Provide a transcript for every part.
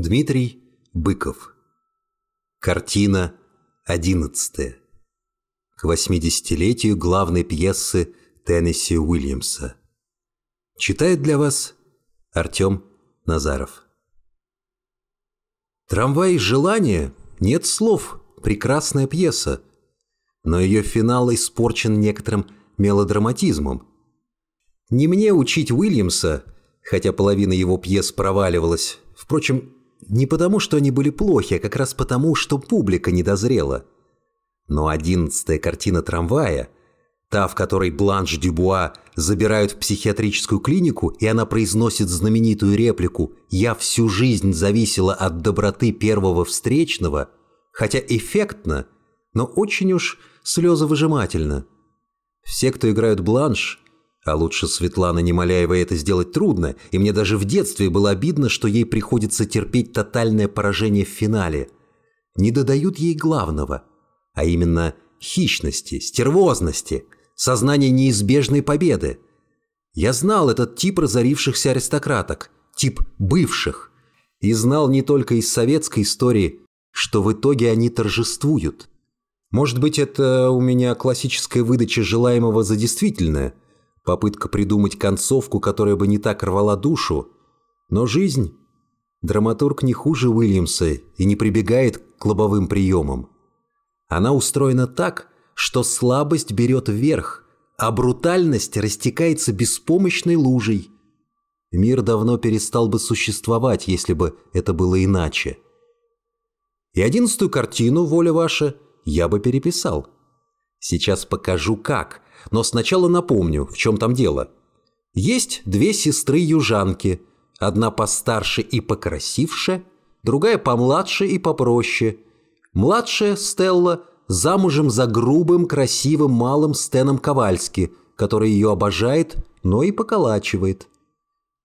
Дмитрий Быков. Картина одиннадцатая. К 80-летию главной пьесы Теннесси Уильямса. Читает для вас Артем Назаров. «Трамвай желания» нет слов, прекрасная пьеса, но ее финал испорчен некоторым мелодраматизмом. Не мне учить Уильямса, хотя половина его пьес проваливалась, впрочем, не потому, что они были плохи, а как раз потому, что публика не дозрела. Но одиннадцатая картина трамвая, та, в которой Бланш Дюбуа забирают в психиатрическую клинику, и она произносит знаменитую реплику «Я всю жизнь зависела от доброты первого встречного», хотя эффектно, но очень уж слезовыжимательно. Все, кто играют Бланш, а лучше Светлана Немоляева это сделать трудно, и мне даже в детстве было обидно, что ей приходится терпеть тотальное поражение в финале. Не додают ей главного, а именно хищности, стервозности, сознания неизбежной победы. Я знал этот тип разорившихся аристократок, тип бывших, и знал не только из советской истории, что в итоге они торжествуют. Может быть, это у меня классическая выдача желаемого за действительное – попытка придумать концовку, которая бы не так рвала душу. Но жизнь... Драматург не хуже Уильямса и не прибегает к лобовым приемам. Она устроена так, что слабость берет вверх, а брутальность растекается беспомощной лужей. Мир давно перестал бы существовать, если бы это было иначе. И одиннадцатую картину, воля ваша, я бы переписал. Сейчас покажу как, но сначала напомню, в чем там дело. Есть две сестры-южанки, одна постарше и покрасивше, другая помладше и попроще. Младшая, Стелла, замужем за грубым, красивым малым Стеном Ковальски, который ее обожает, но и поколачивает.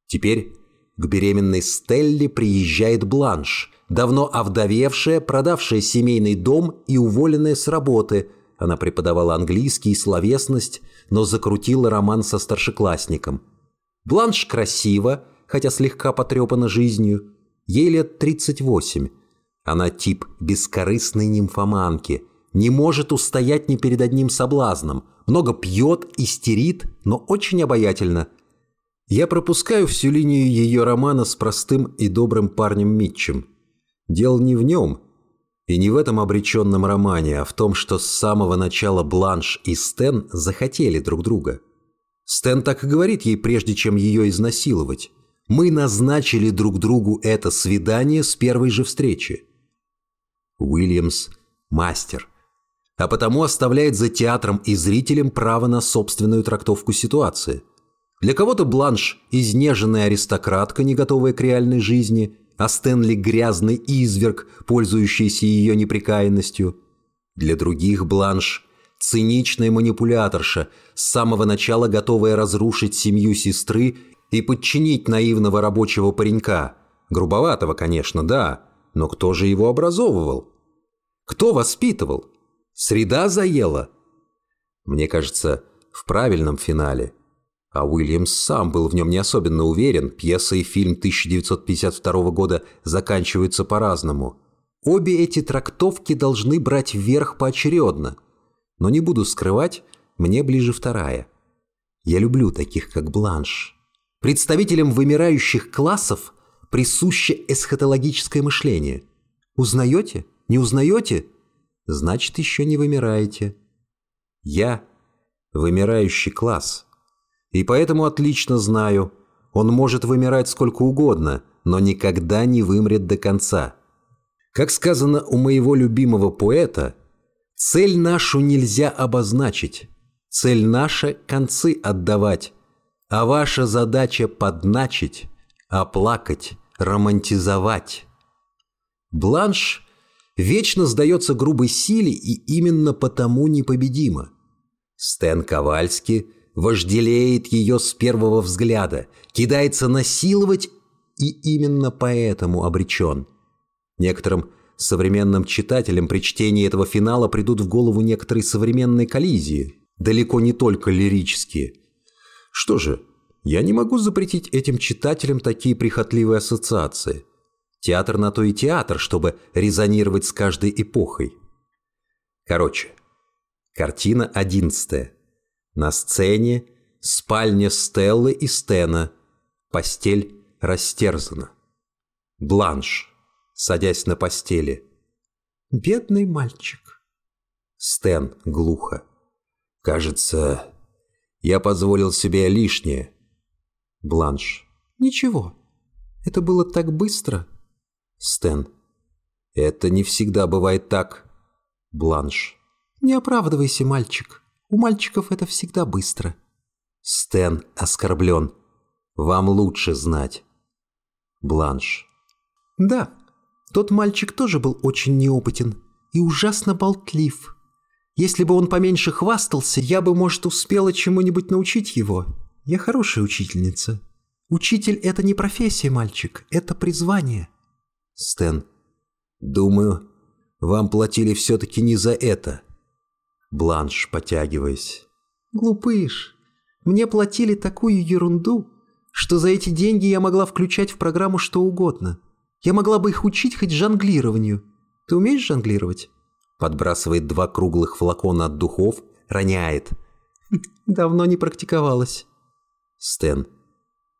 Теперь к беременной Стелле приезжает Бланш, давно овдовевшая, продавшая семейный дом и уволенная с работы – она преподавала английский и словесность, но закрутила роман со старшеклассником. Бланш красива, хотя слегка потрепана жизнью. Ей лет 38. Она тип бескорыстной нимфоманки. Не может устоять ни перед одним соблазном. Много пьет, истерит, но очень обаятельна. Я пропускаю всю линию ее романа с простым и добрым парнем Митчем. Дело не в нем – и не в этом обреченном романе, а в том, что с самого начала Бланш и Стэн захотели друг друга. Стэн так и говорит ей, прежде чем ее изнасиловать. «Мы назначили друг другу это свидание с первой же встречи». Уильямс – мастер, а потому оставляет за театром и зрителем право на собственную трактовку ситуации. Для кого-то Бланш – изнеженная аристократка, не готовая к реальной жизни – а Стэнли грязный изверг, пользующийся ее неприкаянностью. Для других Бланш – циничная манипуляторша, с самого начала готовая разрушить семью сестры и подчинить наивного рабочего паренька. Грубоватого, конечно, да, но кто же его образовывал? Кто воспитывал? Среда заела? Мне кажется, в правильном финале – а Уильямс сам был в нем не особенно уверен, пьеса и фильм 1952 года заканчиваются по-разному. Обе эти трактовки должны брать вверх поочередно. Но не буду скрывать, мне ближе вторая. Я люблю таких, как Бланш. Представителям вымирающих классов присуще эсхатологическое мышление. Узнаете? Не узнаете? Значит, еще не вымираете. Я – вымирающий класс – и поэтому отлично знаю, он может вымирать сколько угодно, но никогда не вымрет до конца. Как сказано у моего любимого поэта, цель нашу нельзя обозначить, цель наша – концы отдавать, а ваша задача – подначить, оплакать, романтизовать. Бланш вечно сдается грубой силе и именно потому непобедима. Стэн Ковальский – вожделеет ее с первого взгляда, кидается насиловать и именно поэтому обречен. Некоторым современным читателям при чтении этого финала придут в голову некоторые современные коллизии, далеко не только лирические. Что же, я не могу запретить этим читателям такие прихотливые ассоциации. Театр на то и театр, чтобы резонировать с каждой эпохой. Короче, картина одиннадцатая. На сцене спальня Стеллы и Стена. Постель растерзана. Бланш, садясь на постели. «Бедный мальчик». Стэн глухо. «Кажется, я позволил себе лишнее». Бланш. «Ничего. Это было так быстро». Стэн. «Это не всегда бывает так». Бланш. «Не оправдывайся, мальчик. У мальчиков это всегда быстро». Стэн оскорблен. «Вам лучше знать». Бланш. «Да, тот мальчик тоже был очень неопытен и ужасно болтлив. Если бы он поменьше хвастался, я бы, может, успела чему-нибудь научить его. Я хорошая учительница. Учитель – это не профессия, мальчик, это призвание». Стэн. «Думаю, вам платили все-таки не за это». Бланш, потягиваясь. «Глупыш, мне платили такую ерунду, что за эти деньги я могла включать в программу что угодно. Я могла бы их учить хоть жонглированию. Ты умеешь жонглировать?» Подбрасывает два круглых флакона от духов, роняет. «Давно не практиковалась». Стэн.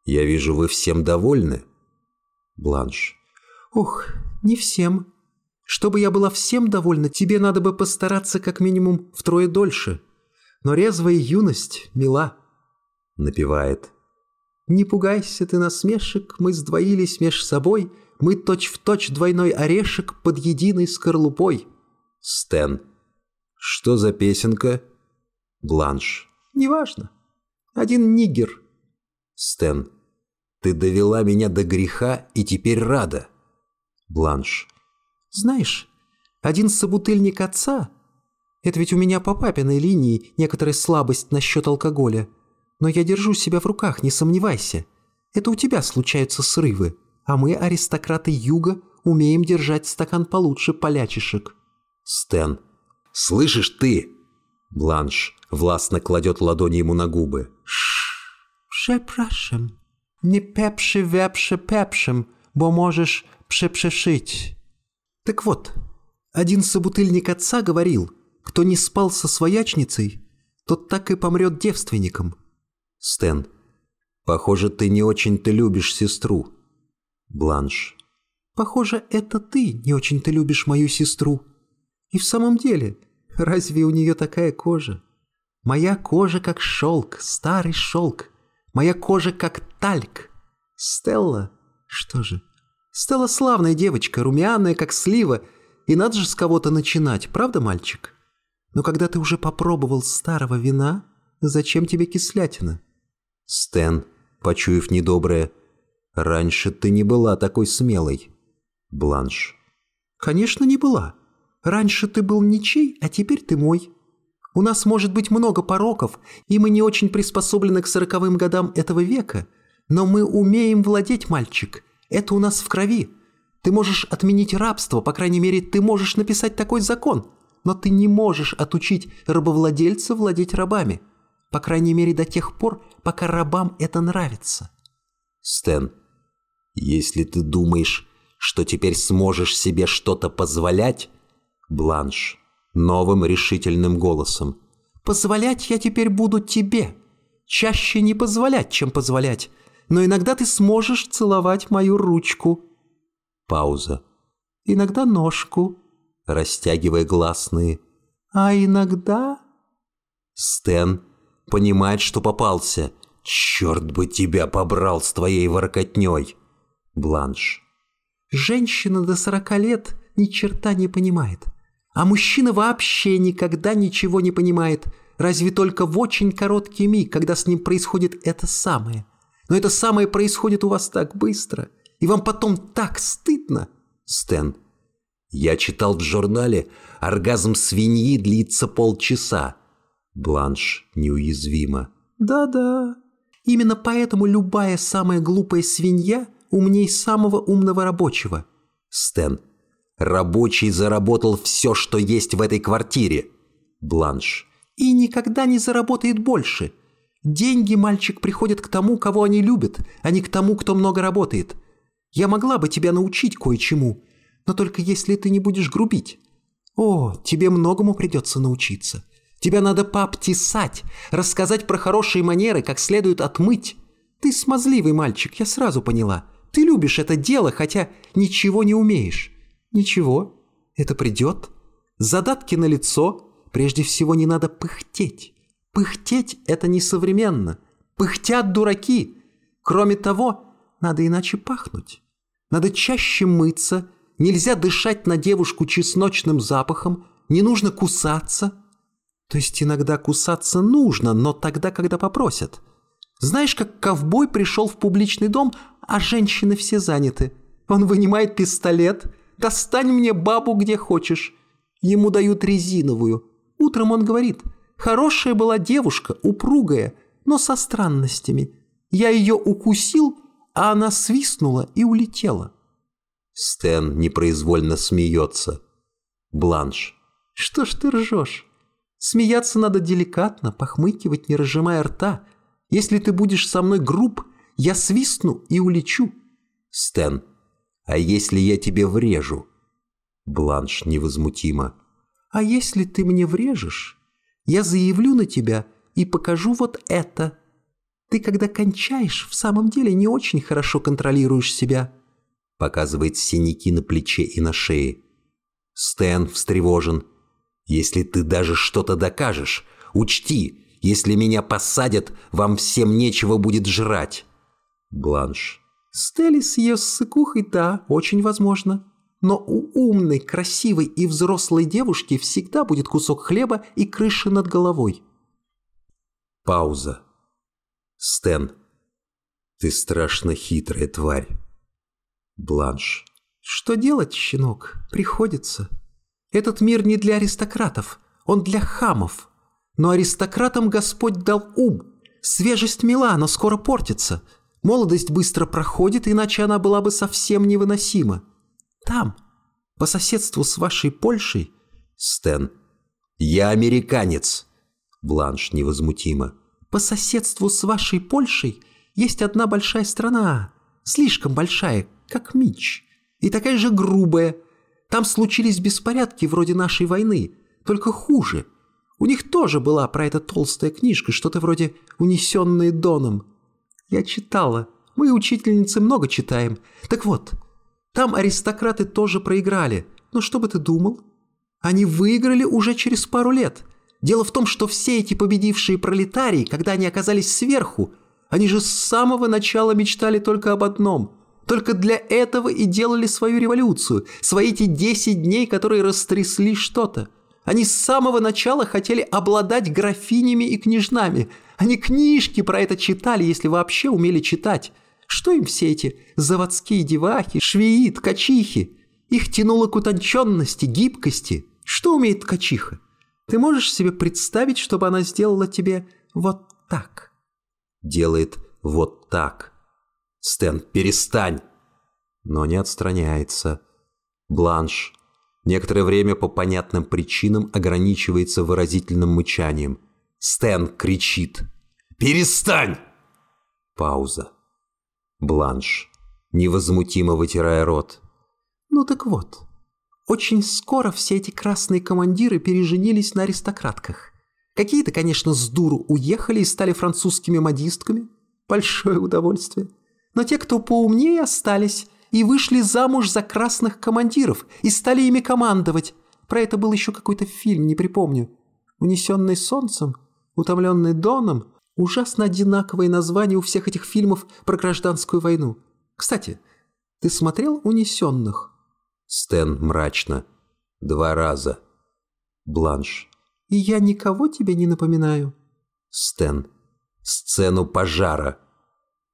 «Я вижу, вы всем довольны?» Бланш. «Ох, не всем. Чтобы я была всем довольна, тебе надо бы постараться как минимум втрое дольше. Но резвая юность мила». Напевает. «Не пугайся ты насмешек, мы сдвоились меж собой, мы точь-в-точь точь двойной орешек под единой скорлупой». Стэн. «Что за песенка?» Бланш. «Неважно. Один нигер». Стэн. «Ты довела меня до греха и теперь рада». Бланш. «Знаешь, один собутыльник отца... Это ведь у меня по папиной линии некоторая слабость насчет алкоголя. Но я держу себя в руках, не сомневайся. Это у тебя случаются срывы, а мы, аристократы юга, умеем держать стакан получше полячишек». Стэн. «Слышишь ты?» Бланш властно кладет ладони ему на губы. «Шш, przepraszam. Не пепши вепши пепшим, бо можешь пшепшешить». Так вот, один собутыльник отца говорил, кто не спал со своячницей, тот так и помрет девственником. Стэн. Похоже, ты не очень-то любишь сестру. Бланш. Похоже, это ты не очень-то любишь мою сестру. И в самом деле, разве у нее такая кожа? Моя кожа как шелк, старый шелк. Моя кожа как тальк. Стелла, что же, Стелла славная девочка, румяная, как слива, и надо же с кого-то начинать, правда, мальчик? Но когда ты уже попробовал старого вина, зачем тебе кислятина? Стэн, почуяв недоброе, раньше ты не была такой смелой. Бланш. Конечно, не была. Раньше ты был ничей, а теперь ты мой. У нас может быть много пороков, и мы не очень приспособлены к сороковым годам этого века, но мы умеем владеть, мальчик, это у нас в крови. Ты можешь отменить рабство, по крайней мере, ты можешь написать такой закон. Но ты не можешь отучить рабовладельца владеть рабами. По крайней мере, до тех пор, пока рабам это нравится. Стэн, если ты думаешь, что теперь сможешь себе что-то позволять... Бланш, новым решительным голосом. «Позволять я теперь буду тебе. Чаще не позволять, чем позволять но иногда ты сможешь целовать мою ручку». Пауза. «Иногда ножку», растягивая гласные. «А иногда...» Стэн понимает, что попался. «Черт бы тебя побрал с твоей воркотней!» Бланш. «Женщина до сорока лет ни черта не понимает. А мужчина вообще никогда ничего не понимает, разве только в очень короткий миг, когда с ним происходит это самое. Но это самое происходит у вас так быстро, и вам потом так стыдно. Стэн. Я читал в журнале, оргазм свиньи длится полчаса. Бланш неуязвима. Да-да. Именно поэтому любая самая глупая свинья умней самого умного рабочего. Стэн. Рабочий заработал все, что есть в этой квартире. Бланш. И никогда не заработает больше. Деньги, мальчик, приходят к тому, кого они любят, а не к тому, кто много работает. Я могла бы тебя научить кое-чему, но только если ты не будешь грубить. О, тебе многому придется научиться. Тебя надо пообтесать, рассказать про хорошие манеры, как следует отмыть. Ты смазливый мальчик, я сразу поняла. Ты любишь это дело, хотя ничего не умеешь. Ничего, это придет. Задатки на лицо. Прежде всего не надо пыхтеть. Пыхтеть – это несовременно. Пыхтят дураки. Кроме того, надо иначе пахнуть. Надо чаще мыться. Нельзя дышать на девушку чесночным запахом. Не нужно кусаться. То есть иногда кусаться нужно, но тогда, когда попросят. Знаешь, как ковбой пришел в публичный дом, а женщины все заняты. Он вынимает пистолет. «Достань мне бабу где хочешь». Ему дают резиновую. Утром он говорит, «Хорошая была девушка, упругая, но со странностями. Я ее укусил, а она свистнула и улетела». Стэн непроизвольно смеется. Бланш. «Что ж ты ржешь? Смеяться надо деликатно, похмыкивать, не разжимая рта. Если ты будешь со мной груб, я свистну и улечу». Стэн. «А если я тебе врежу?» Бланш невозмутимо. «А если ты мне врежешь, я заявлю на тебя и покажу вот это. Ты, когда кончаешь, в самом деле не очень хорошо контролируешь себя». Показывает синяки на плече и на шее. Стэн встревожен. «Если ты даже что-то докажешь, учти, если меня посадят, вам всем нечего будет жрать». Бланш. Стелли с ее ссыкухой, да, очень возможно. Но у умной, красивой и взрослой девушки всегда будет кусок хлеба и крыша над головой. Пауза. Стэн. Ты страшно хитрая тварь. Бланш. Что делать, щенок? Приходится. Этот мир не для аристократов, он для хамов. Но аристократам Господь дал ум. Свежесть мила, но скоро портится. Молодость быстро проходит, иначе она была бы совсем невыносима. Там, по соседству с вашей Польшей...» Стэн. «Я американец!» Бланш невозмутимо. «По соседству с вашей Польшей есть одна большая страна, слишком большая, как Мич, и такая же грубая. Там случились беспорядки вроде нашей войны, только хуже. У них тоже была про это толстая книжка, что-то вроде «Унесенные Доном». Я читала. Мы, учительницы, много читаем. Так вот, там аристократы тоже проиграли. Но что бы ты думал? Они выиграли уже через пару лет. Дело в том, что все эти победившие пролетарии, когда они оказались сверху, они же с самого начала мечтали только об одном. Только для этого и делали свою революцию, свои эти 10 дней, которые растрясли что-то. Они с самого начала хотели обладать графинями и княжнами. Они книжки про это читали, если вообще умели читать. Что им все эти заводские девахи, швеи, ткачихи? Их тянуло к утонченности, гибкости. Что умеет ткачиха? Ты можешь себе представить, чтобы она сделала тебе вот так? Делает вот так. Стэн, перестань! Но не отстраняется. Бланш Некоторое время по понятным причинам ограничивается выразительным мычанием. Стэн кричит. «Перестань!» Пауза. Бланш, невозмутимо вытирая рот. «Ну так вот, очень скоро все эти красные командиры переженились на аристократках. Какие-то, конечно, с дуру уехали и стали французскими модистками. Большое удовольствие. Но те, кто поумнее, остались и вышли замуж за красных командиров и стали ими командовать. Про это был еще какой-то фильм, не припомню. «Унесенный солнцем», «Утомленный доном» – ужасно одинаковые названия у всех этих фильмов про гражданскую войну. Кстати, ты смотрел «Унесенных»? Стэн мрачно. Два раза. Бланш. И я никого тебе не напоминаю. Стэн. Сцену пожара.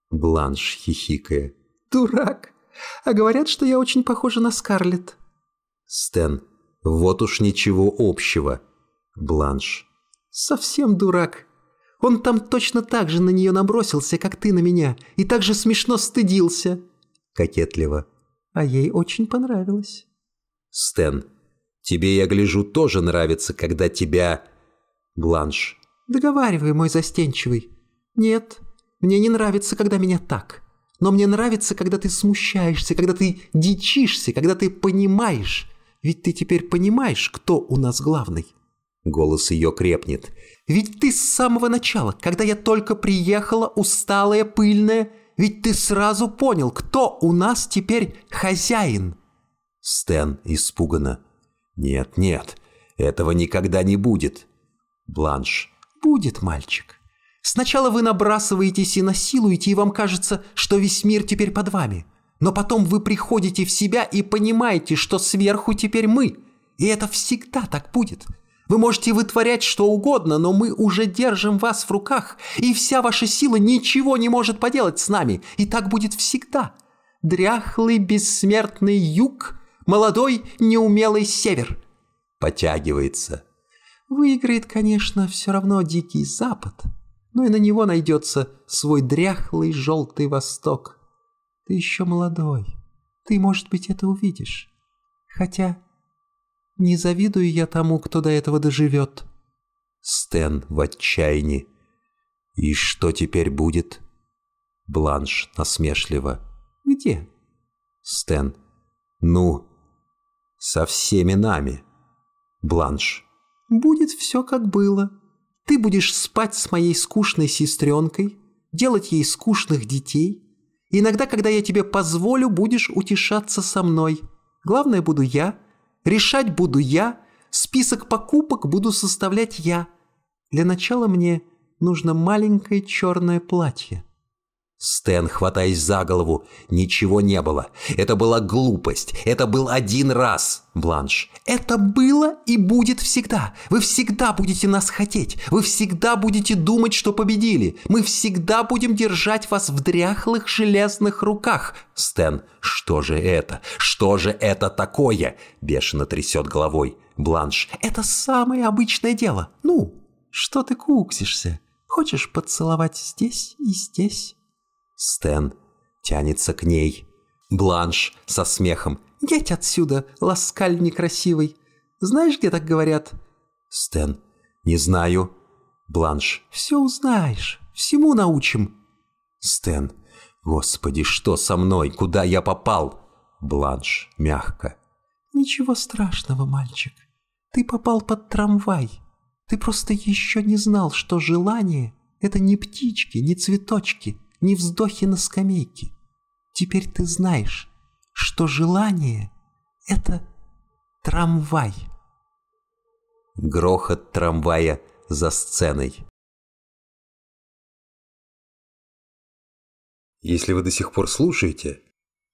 Бланш, хихикая. Дурак. А говорят, что я очень похожа на Скарлетт». Стэн. «Вот уж ничего общего». Бланш. «Совсем дурак. Он там точно так же на нее набросился, как ты на меня, и так же смешно стыдился». Кокетливо. «А ей очень понравилось». Стэн. «Тебе, я гляжу, тоже нравится, когда тебя...» Бланш. «Договаривай, мой застенчивый. Нет, мне не нравится, когда меня так. Но мне нравится, когда ты смущаешься, когда ты дичишься, когда ты понимаешь. Ведь ты теперь понимаешь, кто у нас главный. Голос ее крепнет. Ведь ты с самого начала, когда я только приехала, усталая, пыльная, ведь ты сразу понял, кто у нас теперь хозяин. Стэн испуганно. Нет, нет, этого никогда не будет. Бланш. Будет, мальчик. Сначала вы набрасываетесь и насилуете, и вам кажется, что весь мир теперь под вами. Но потом вы приходите в себя и понимаете, что сверху теперь мы. И это всегда так будет. Вы можете вытворять что угодно, но мы уже держим вас в руках, и вся ваша сила ничего не может поделать с нами, и так будет всегда. Дряхлый бессмертный юг, молодой неумелый север. Потягивается. Выиграет, конечно, все равно дикий запад, но и на него найдется свой дряхлый желтый восток. Ты еще молодой, ты, может быть, это увидишь. Хотя не завидую я тому, кто до этого доживет. Стэн в отчаянии. И что теперь будет? Бланш насмешливо. Где? Стэн. Ну, со всеми нами. Бланш. Будет все как было. Ты будешь спать с моей скучной сестренкой, делать ей скучных детей. Иногда, когда я тебе позволю, будешь утешаться со мной. Главное буду я — Решать буду я, список покупок буду составлять я. Для начала мне нужно маленькое черное платье. Стэн, хватаясь за голову, ничего не было. Это была глупость. Это был один раз, Бланш. Это было и будет всегда. Вы всегда будете нас хотеть. Вы всегда будете думать, что победили. Мы всегда будем держать вас в дряхлых железных руках. Стэн, что же это? Что же это такое? Бешено трясет головой. Бланш. Это самое обычное дело. Ну, что ты куксишься? Хочешь поцеловать здесь и здесь? Стэн тянется к ней. Бланш со смехом. «Едь отсюда, ласкаль некрасивый. Знаешь, где так говорят?» Стэн. «Не знаю». Бланш. «Все узнаешь. Всему научим». Стэн. «Господи, что со мной? Куда я попал?» Бланш мягко. «Ничего страшного, мальчик. Ты попал под трамвай. Ты просто еще не знал, что желание — это не птички, не цветочки, ни вздохи на скамейке. Теперь ты знаешь, что желание — это трамвай. Грохот трамвая за сценой. Если вы до сих пор слушаете,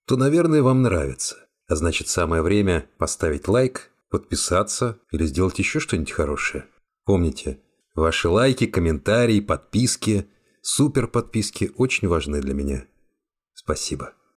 то, наверное, вам нравится. А значит, самое время поставить лайк, подписаться или сделать еще что-нибудь хорошее. Помните, ваши лайки, комментарии, подписки – Супер подписки очень важны для меня. Спасибо.